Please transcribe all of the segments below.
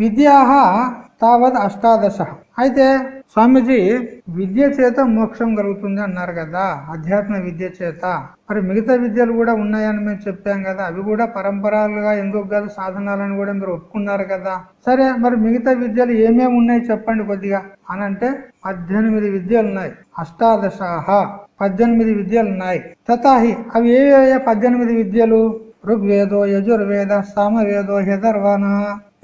విద్యా తావత్ అష్టాదశ. అయితే స్వామీజీ విద్య చేత మోక్షం కలుగుతుంది అన్నారు కదా అధ్యాత్మ విద్య చేత. మరి మిగతా విద్యలు కూడా ఉన్నాయని మేము చెప్పాం కదా అవి కూడా పరంపరాలుగా ఎందుకు కాదు సాధనాలని కూడా మీరు ఒప్పుకున్నారు కదా. సరే మరి మిగతా విద్యలు ఏమేమి ఉన్నాయి చెప్పండి కొద్దిగా. అని అంటే పద్దెనిమిది విద్యలు ఉన్నాయి. అష్టాదశాహ పద్దెనిమిది విద్యలు ఉన్నాయి. తథాహి అవి ఏ పద్దెనిమిది విద్యలు? ఋగ్వేదో యజుర్వేద సామవేదో హిదర్వణ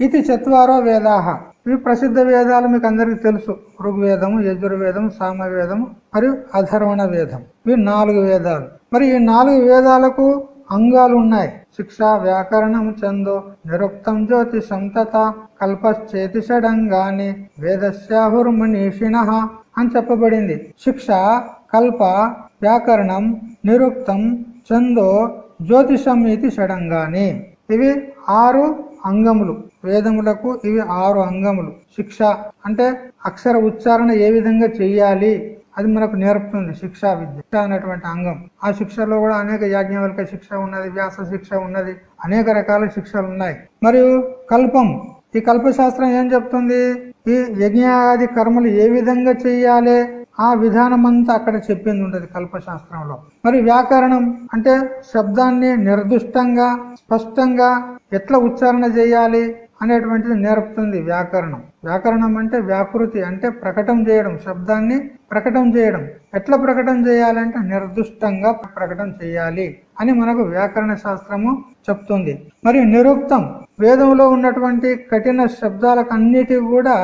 ఇది చత్వారో వేదాహ. ఇవి ప్రసిద్ధ వేదాలు మీకు అందరికి తెలుసు. ఋగ్వేదము యజుర్వేదం సామవేదము మరియు అధర్వణ వేదం. ఇవి నాలుగు వేదాలు. మరి ఈ నాలుగు వేదాలకు అంగాలు ఉన్నాయి శిక్ష వ్యాకరణం చందో నిరుక్తం జ్యోతి సంతత కల్పశ్చేతి షడంగాని వేదస్యాహుర్మనీషిణ అని చెప్పబడింది. శిక్ష కల్ప వ్యాకరణం నిరుక్తం చందో జ్యోతిషం ఇది షడంగాని. ఇవి ఆరు అంగములు. వేదములకు ఇవి ఆరు అంగములు. శిక్ష అంటే అక్షర ఉచ్చారణ ఏ విధంగా చెయ్యాలి? అది మనకు నేర్పుతుంది. శిక్షా విద్య అనేటువంటి అంగం. ఆ శిక్షలో కూడా అనేక యాజ్ఞవల్క శిక్ష ఉన్నది వ్యాస శిక్ష ఉన్నది అనేక రకాల శిక్షలు ఉన్నాయి. మరియు కల్పం. ఈ కల్పశాస్త్రం ఏం చెప్తుంది? ఈ యజ్ఞాది కర్మలు ఏ విధంగా చెయ్యాలి? ఆ విధానం అంతా అక్కడ చెప్పింది ఉంటది కల్పశాస్త్రంలో. మరి వ్యాకరణం అంటే శబ్దాన్ని నిర్దిష్టంగా స్పష్టంగా ఎట్లా ఉచ్చారణ చేయాలి అనేటువంటిది నేర్పుతుంది వ్యాకరణం. వ్యాకరణం అంటే వ్యాకృతి అంటే ప్రకటన చేయడం శబ్దాన్ని ప్రకటన చేయడం. ఎట్లా ప్రకటన చేయాలంటే నిర్దిష్టంగా ప్రకటన చేయాలి అని మనకు వ్యాకరణ శాస్త్రము చెప్తుంది. మరియు నిరుక్తం వేదంలో ఉన్నటువంటి కఠిన శబ్దాలకు అన్నిటి కూడా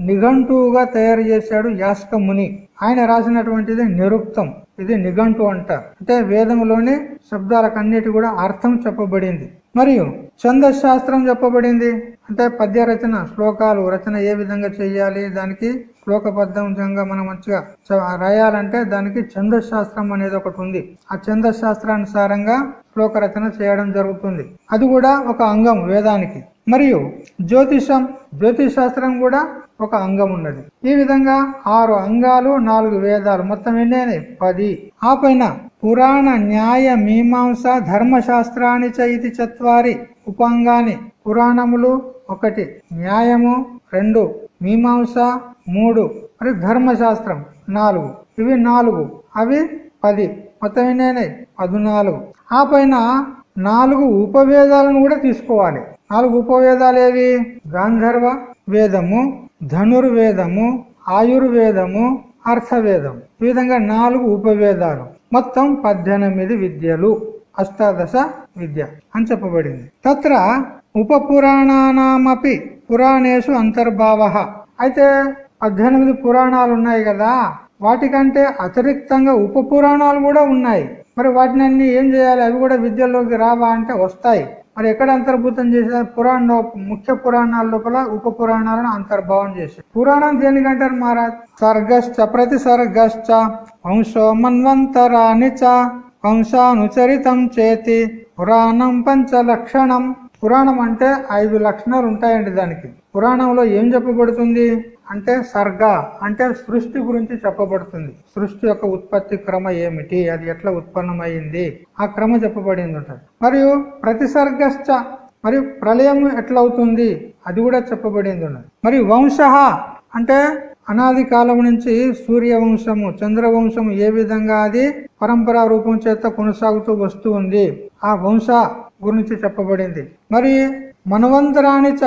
నిఘంటువుగా తయారు చేశాడు యాస్క ముని. ఆయన రాసినటువంటిది నిరుక్తం. ఇది నిఘంటు అంటారు అంటే వేదంలోని శబ్దాలకన్నిటి కూడా అర్థం చెప్పబడింది. మరియు ఛందశాస్త్రం చెప్పబడింది. అంటే పద్య రచన శ్లోకాలు రచన ఏ విధంగా చేయాలి? దానికి శ్లోకబద్ధంగా మనం మంచిగా రాయాలంటే దానికి ఛందశాస్త్రం అనేది ఒకటి ఉంది. ఆ ఛందశాస్త్రానుసారంగా శ్లోక రచన చేయడం జరుగుతుంది. అది కూడా ఒక అంగం వేదానికి. మరియు జ్యోతిషం జ్యోతిష్ శాస్త్రం కూడా ఒక అంగం ఉన్నది. ఈ విధంగా ఆరు అంగాలు నాలుగు వేదాలు మొత్తం ఎన్నేనే పది. ఆ పైన పురాణ న్యాయ మీమాంస ధర్మశాస్త్రాన్ని చైతి చత్వారి ఉపాంగాన్ని పురాణములు ఒకటి న్యాయము రెండు మీమాంస మూడు మరి ధర్మశాస్త్రం నాలుగు. ఇవి నాలుగు. అవి పది. మొత్తం ఎన్నేనే పద్నాలుగు. ఆ పైన నాలుగు ఉపవేదాలను కూడా తీసుకోవాలి. నాలుగు ఉపవేదాలు ఏవి గాంధర్వ వేదము ధనుర్వేదము ఆయుర్వేదము అర్థవేదం ఈ విధంగా నాలుగు ఉపవేదాలు. మొత్తం పద్దెనిమిది విద్యలు. అష్టాదశ విద్య అని చెప్పబడింది. తత్ర ఉప పురాణానామపి పురాణేషు అంతర్భావ. అయితే పద్దెనిమిది పురాణాలు ఉన్నాయి కదా. వాటికంటే అతిరిక్తంగా ఉప పురాణాలు కూడా ఉన్నాయి. మరి వాటిని అన్ని ఏం చేయాలి? అవి కూడా విద్యలోకి రావా అంటే వస్తాయి. మరి ఎక్కడ అంతర్భూతం చేశారు? పురాణ ముఖ్య పురాణాల లోపల ఉప పురాణాలను అంతర్భావం చేశారు. పురాణం దేనికంటారు మహారాజ్? సర్గశ్చ ప్రతి సర్గశ్చ వంశో మన్వంతరాని చ వంశానుచరితం చేతి పురాణం పంచలక్షణం పురాణం అంటే ఐదు లక్షణాలు ఉంటాయండి దానికి. పురాణంలో ఏం చెప్పబడుతుంది? అంటే సర్గ అంటే సృష్టి గురించి చెప్పబడుతుంది. సృష్టి యొక్క ఉత్పత్తి క్రమ ఏమిటి? అది ఎట్లా ఉత్పన్నమైంది ఆ క్రమ చెప్పబడింది ఉంటుంది మరియు ప్రతిసర్గశ్చ మరియు ప్రళయం ఎట్లా అవుతుంది అది కూడా చెప్పబడింది ఉన్నది మరి వంశ అంటే అనాది కాలం నుంచి సూర్యవంశము చంద్రవంశము ఏ విధంగా అది పరంపరా రూపం చేత కొనసాగుతూ వస్తూ ఉంది? ఆ వంశ గురించి చెప్పబడింది. మరి మనవంతరాణిచ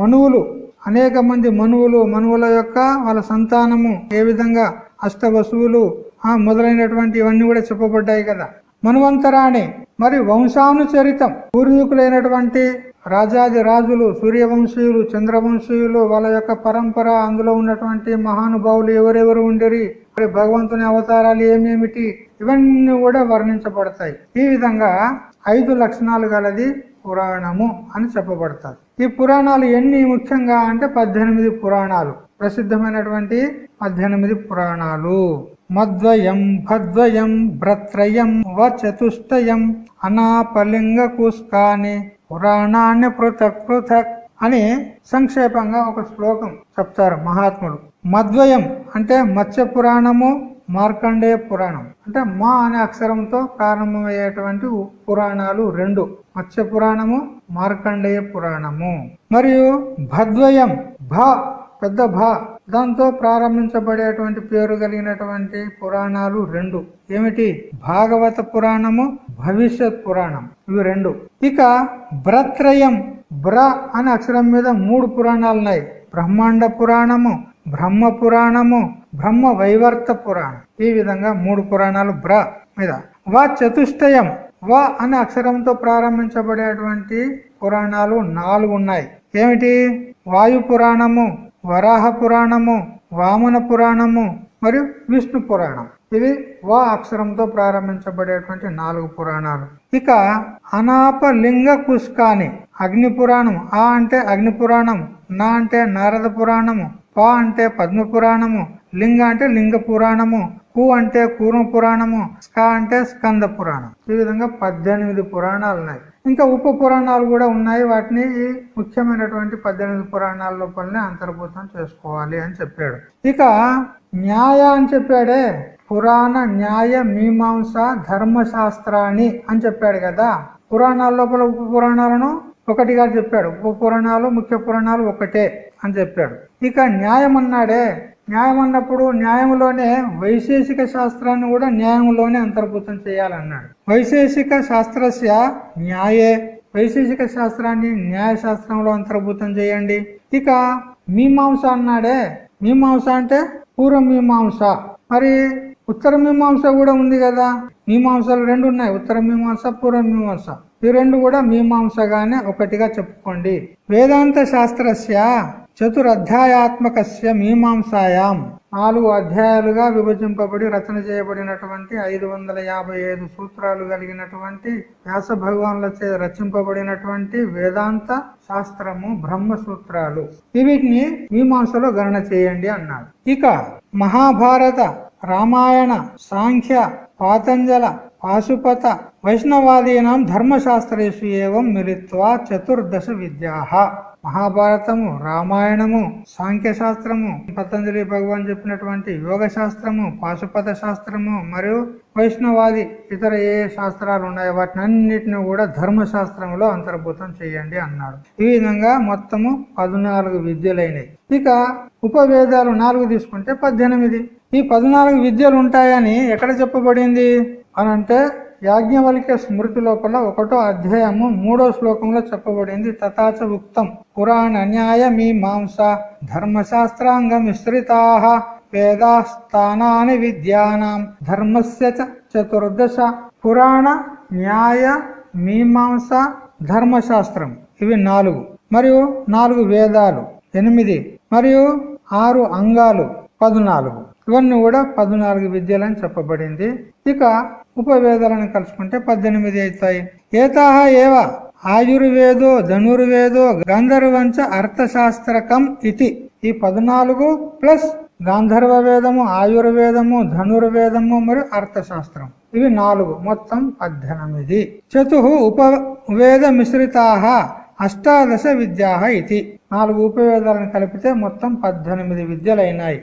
మనువులు అనేక మంది మనువులు మనువుల యొక్క వాళ్ళ సంతానము ఏ విధంగా అష్ట వసువులు ఆ మొదలైనటువంటి ఇవన్నీ కూడా చెప్పబడ్డాయి కదా. మనువంతరాణి మరి వంశానుచరితం పూర్వీకులైనటువంటి రాజాది రాజులు సూర్యవంశీయులు చంద్రవంశీయులు వాళ్ళ యొక్క పరంపర అందులో ఉన్నటువంటి మహానుభావులు ఎవరెవరు ఉండేరి మరి భగవంతుని అవతారాలు ఏమేమిటి ఇవన్నీ కూడా వర్ణించబడతాయి. ఈ విధంగా ఐదు లక్షణాలు గలది పురాణము అని చెప్పబడతారు. ఈ పురాణాలు ఎన్ని ముఖ్యంగా అంటే పద్దెనిమిది పురాణాలు. ప్రసిద్ధమైనటువంటి పద్దెనిమిది పురాణాలు. మద్వయం భద్వయం భ్రత్రయం వ చతుష్టయం అనాపలింగ కుస్కాని పురాణాన్ని పృథక్ పృథక్ అని సంక్షేపంగా ఒక శ్లోకం చెప్తారు మహాత్ముడు మద్వయం అంటే మత్స్య పురాణము మార్కండేయ పురాణం. అంటే మా అనే అక్షరంతో ప్రారంభమయ్యేటువంటి పురాణాలు రెండు. మత్స్య పురాణము మార్కండేయ పురాణము. మరియు భద్వయం భ పెద్ద భ దాంతో ప్రారంభించబడేటువంటి పేరు కలిగినటువంటి పురాణాలు రెండు. ఏమిటి? భాగవత పురాణము భవిష్యత్ పురాణం. ఇవి రెండు. ఇక భ్రత్రయం బ్ర అనే అక్షరం మీద మూడు పురాణాలు ఉన్నాయి బ్రహ్మాండ పురాణము బ్రహ్మ పురాణము బ్రహ్మ వైవర్త పురాణం. ఈ విధంగా మూడు పురాణాలు బ్ర మీద. వా చతుష్టయం. వా అనే అక్షరంతో ప్రారంభించబడేటువంటి పురాణాలు నాలుగు ఉన్నాయి. ఏమిటి? వాయు పురాణము వరాహ పురాణము వామన పురాణము మరియు విష్ణు పురాణం. ఇవి వా అక్షరంతో ప్రారంభించబడేటువంటి నాలుగు పురాణాలు. ఇక అనాప లింగ కుష్కాని అగ్ని పురాణం. ఆ అంటే అగ్ని పురాణం నా అంటే నారద పురాణము పా అంటే పద్మ పురాణము లింగ అంటే లింగ పురాణము కు అంటే కూర్మ పురాణము స్క అంటే స్కంద పురాణం. ఈ విధంగా పద్దెనిమిది పురాణాలు ఉన్నాయి. ఇంకా ఉప పురాణాలు కూడా ఉన్నాయి. వాటిని ఈ ముఖ్యమైనటువంటి పద్దెనిమిది పురాణాల లోపలనే అంతర్భూతం చేసుకోవాలి అని చెప్పాడు. ఇక న్యాయ అని చెప్పాడే. పురాణ న్యాయ మీమాంస ధర్మశాస్త్రాన్ని అని చెప్పాడు కదా. పురాణాల లోపల ఉప పురాణాలను ఒకటిగా చెప్పాడు. ఉప పురాణాలు ముఖ్య పురాణాలు ఒకటే అని చెప్పాడు. ఇక న్యాయం అన్నాడే. న్యాయం అన్నప్పుడు న్యాయంలోనే వైశేషిక శాస్త్రాన్ని కూడా న్యాయంలోనే అంతర్భూతం చేయాలన్నాడు. వైశేషిక శాస్త్రస్య న్యాయే. వైశేషిక శాస్త్రాన్ని న్యాయ శాస్త్రంలో అంతర్భూతం చేయండి. ఇక మీమాంస అన్నాడే. మీమాంస అంటే పూర్వ మీమాంస మరి ఉత్తర మీమాంస కూడా ఉంది కదా. మీమాంసలు రెండు ఉన్నాయి. ఉత్తర మీమాంస పూర్వ మీమాంస. ఈ రెండు కూడా మీమాంసగానే ఒకటిగా చెప్పుకోండి. వేదాంత శాస్త్రస్య చతురధ్యాయాత్మకస్య మీమాంసాయాం. నాలుగు అధ్యాయాలుగా విభజింపబడి రచన చేయబడినటువంటి ఐదు వందల యాభై ఐదు సూత్రాలు కలిగినటువంటి వ్యాస భగవాన్లచే రచింపబడినటువంటి వేదాంత శాస్త్రము బ్రహ్మ సూత్రాలు వీటిని మీమాంసలో గణన చేయండి అన్నాడు. ఇక మహాభారత రామాయణ సాంఖ్య పాతంజల పాశుపత వైష్ణవాదీనాం ధర్మశాస్త్రేషు ఏవం మిలిత్వా చతుర్దశ విద్యా. మహాభారతము రామాయణము సాంఖ్య శాస్త్రము పతంజలి భగవాన్ చెప్పినటువంటి యోగ శాస్త్రము పాశుపత శాస్త్రము మరియు వైష్ణవాది ఇతర ఏ శాస్త్రాలు ఉన్నాయో వాటిని అన్నింటిని కూడా ధర్మశాస్త్రంలో అంతర్భూతం చేయండి అన్నాడు. ఈ విధంగా మొత్తము పద్నాలుగు విద్యలైనవి ఇక ఉపవేదాలు నాలుగు తీసుకుంటే పద్దెనిమిది. ఈ పద్నాలుగు విద్యలు ఉంటాయని ఎక్కడ చెప్పబడింది? అని అంటే యాజ్ఞవల్క్య స్మృతి లోపల ఒకటో అధ్యాయము మూడో శ్లోకంలో చెప్పబడింది తథాచ ఉక్తం. పురాణ న్యాయ మీమాంస ధర్మశాస్త్రాంగ మిశ్రితా వేదాస్థానాని విద్యానాం. ధర్మస్య చతుర్దశ పురాణ న్యాయ మీమాంస ధర్మశాస్త్రం. ఇవి నాలుగు. మరియు నాలుగు వేదాలు. ఎనిమిది. మరియు ఆరు అంగాలు. పద్నాలుగు. ఇవన్నీ కూడా పద్నాలుగు విద్యలని చెప్పబడింది. ఇక ఉపవేదాలను కలుసుకుంటే పద్దెనిమిది అవుతాయి. ఏతాహ ఏవ? ఆయుర్వేదో ధనుర్వేదో గంధర్వంచ అర్థశాస్త్రకం ఇది. ఈ పద్నాలుగు ప్లస్ గాంధర్వ వేదము ఆయుర్వేదము ధనుర్వేదము మరియు అర్థశాస్త్రం. ఇవి నాలుగు. మొత్తం పద్దెనిమిది. చతు ఉపవేద మిశ్రితా అష్టాదశ విద్యా ఇది. నాలుగు ఉపవేదాలను కలిపితే మొత్తం పద్దెనిమిది విద్యలైనాయి.